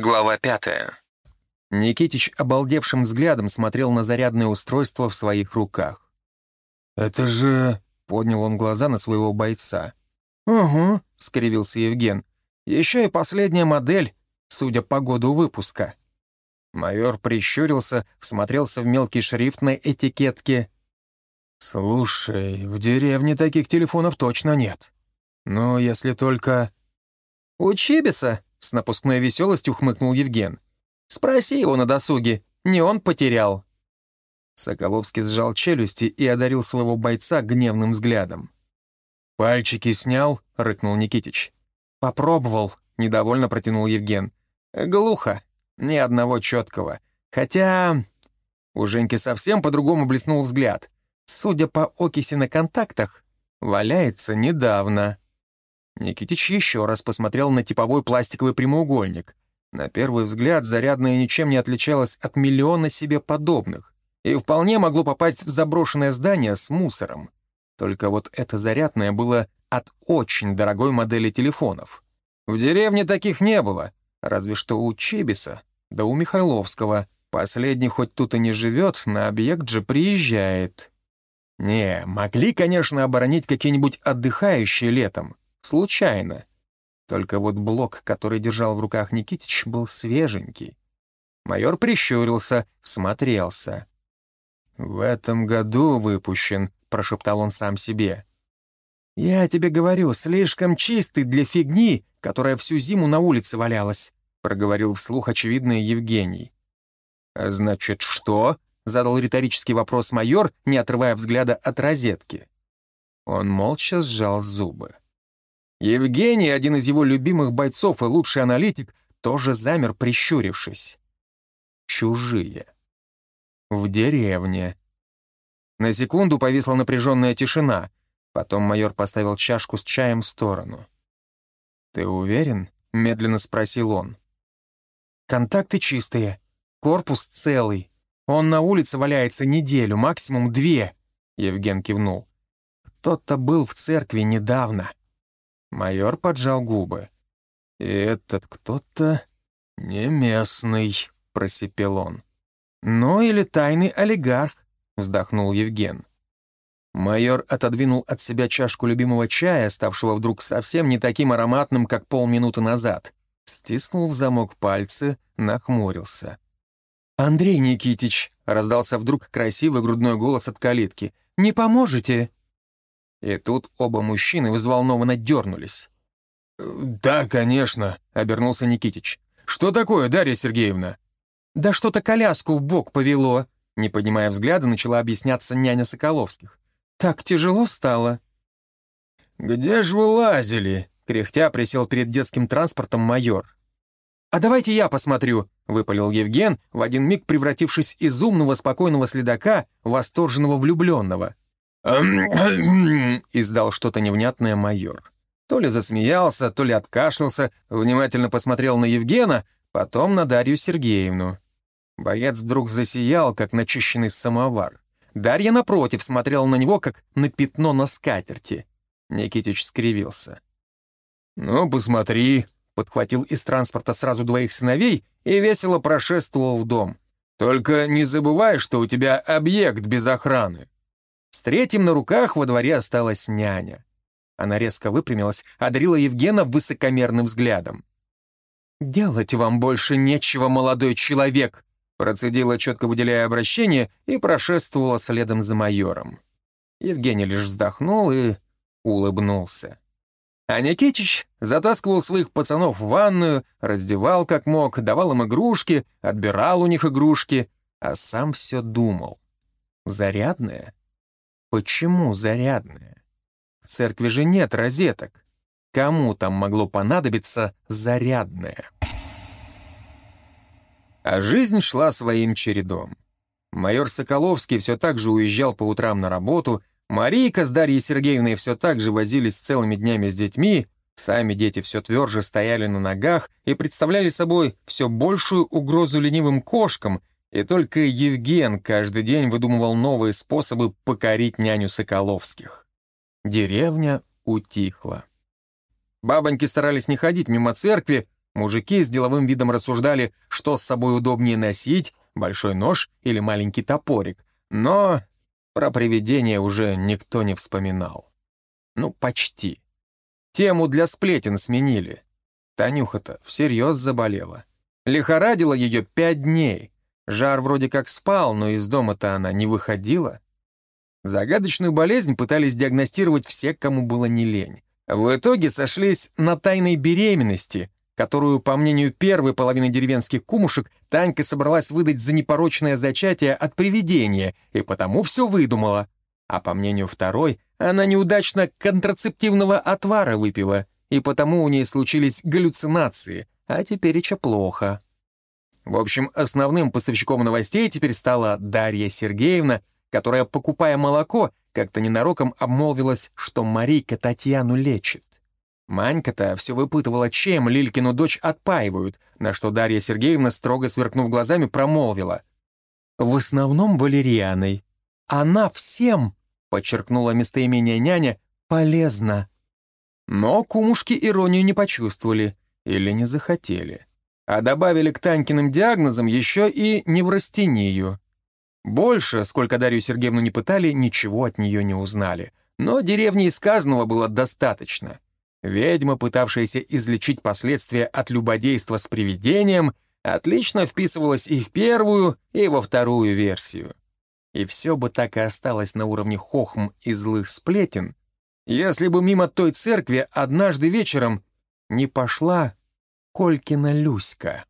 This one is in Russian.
Глава пятая. Никитич обалдевшим взглядом смотрел на зарядное устройство в своих руках. «Это же...» — поднял он глаза на своего бойца. «Угу», — скривился Евген. «Еще и последняя модель, судя по году выпуска». Майор прищурился, всмотрелся в мелкий шрифт на этикетке. «Слушай, в деревне таких телефонов точно нет. Ну, если только...» «У Чибиса?» — с напускной веселостью хмыкнул Евген. «Спроси его на досуге, не он потерял». Соколовский сжал челюсти и одарил своего бойца гневным взглядом. «Пальчики снял?» — рыкнул Никитич. «Попробовал», — недовольно протянул Евген. «Глухо, ни одного четкого. Хотя...» У Женьки совсем по-другому блеснул взгляд. Судя по окиси на контактах, валяется недавно. Никитич еще раз посмотрел на типовой пластиковый прямоугольник. На первый взгляд зарядное ничем не отличалось от миллиона себе подобных и вполне могло попасть в заброшенное здание с мусором. Только вот это зарядное было от очень дорогой модели телефонов. В деревне таких не было, разве что у Чибиса, да у Михайловского. Последний хоть тут и не живет, на объект же приезжает. Не, могли, конечно, оборонить какие-нибудь отдыхающие летом, Случайно. Только вот блок, который держал в руках Никитич, был свеженький. Майор прищурился, всмотрелся. «В этом году выпущен», — прошептал он сам себе. «Я тебе говорю, слишком чистый для фигни, которая всю зиму на улице валялась», — проговорил вслух очевидный Евгений. «А значит, что?» — задал риторический вопрос майор, не отрывая взгляда от розетки. Он молча сжал зубы. Евгений, один из его любимых бойцов и лучший аналитик, тоже замер, прищурившись. Чужие. В деревне. На секунду повисла напряженная тишина. Потом майор поставил чашку с чаем в сторону. «Ты уверен?» — медленно спросил он. «Контакты чистые. Корпус целый. Он на улице валяется неделю, максимум две», — Евген кивнул. «Кто-то был в церкви недавно». Майор поджал губы. «И этот кто-то не местный», — просипел он. «Ну или тайный олигарх», — вздохнул Евген. Майор отодвинул от себя чашку любимого чая, ставшего вдруг совсем не таким ароматным, как полминуты назад. Стиснул в замок пальцы, нахмурился. «Андрей Никитич», — раздался вдруг красивый грудной голос от калитки, — «не поможете?» И тут оба мужчины взволнованно дернулись. «Да, конечно», — обернулся Никитич. «Что такое, Дарья Сергеевна?» «Да что-то коляску в бок повело», — не поднимая взгляда, начала объясняться няня Соколовских. «Так тяжело стало». «Где же вы лазили?» — кряхтя присел перед детским транспортом майор. «А давайте я посмотрю», — выпалил Евген, в один миг превратившись из умного, спокойного следака в восторженного влюбленного. издал что-то невнятное майор. То ли засмеялся, то ли откашлялся, внимательно посмотрел на Евгена, потом на Дарью Сергеевну. Боец вдруг засиял, как начищенный самовар. Дарья, напротив, смотрела на него, как на пятно на скатерти. Никитич скривился. «Ну, посмотри», — подхватил из транспорта сразу двоих сыновей и весело прошествовал в дом. «Только не забывай, что у тебя объект без охраны». С третьим на руках во дворе осталась няня. Она резко выпрямилась, одарила Евгена высокомерным взглядом. «Делать вам больше нечего, молодой человек», процедила, четко выделяя обращение, и прошествовала следом за майором. Евгений лишь вздохнул и улыбнулся. А Никитич затаскивал своих пацанов в ванную, раздевал как мог, давал им игрушки, отбирал у них игрушки, а сам все думал. Зарядная? Почему зарядная? В церкви же нет розеток. Кому там могло понадобиться зарядная? А жизнь шла своим чередом. Майор Соколовский все так же уезжал по утрам на работу, Марийка с Дарьей Сергеевной все так же возились целыми днями с детьми, сами дети все тверже стояли на ногах и представляли собой все большую угрозу ленивым кошкам, и только Евген каждый день выдумывал новые способы покорить няню Соколовских. Деревня утихла. Бабоньки старались не ходить мимо церкви, Мужики с деловым видом рассуждали, что с собой удобнее носить, большой нож или маленький топорик. Но про привидения уже никто не вспоминал. Ну, почти. Тему для сплетен сменили. Танюха-то всерьез заболела. Лихорадила ее пять дней. Жар вроде как спал, но из дома-то она не выходила. Загадочную болезнь пытались диагностировать все, кому было не лень. В итоге сошлись на тайной беременности, которую, по мнению первой половины деревенских кумушек, Танька собралась выдать за непорочное зачатие от привидения, и потому все выдумала. А по мнению второй, она неудачно контрацептивного отвара выпила, и потому у ней случились галлюцинации, а теперь еще плохо. В общем, основным поставщиком новостей теперь стала Дарья Сергеевна, которая, покупая молоко, как-то ненароком обмолвилась, что Марийка Татьяну лечит. Манька-то все выпытывала, чем Лилькину дочь отпаивают, на что Дарья Сергеевна, строго сверкнув глазами, промолвила. «В основном валерианой. Она всем, — подчеркнула местоимение няня, — полезна». Но кумушки иронию не почувствовали или не захотели, а добавили к Танькиным диагнозам еще и неврастению. Больше, сколько Дарью Сергеевну не пытали, ничего от нее не узнали. Но деревни и сказанного было достаточно. Ведьма, пытавшаяся излечить последствия от любодейства с привидением, отлично вписывалась и в первую, и во вторую версию. И все бы так и осталось на уровне хохм и злых сплетен, если бы мимо той церкви однажды вечером не пошла Колькина Люська.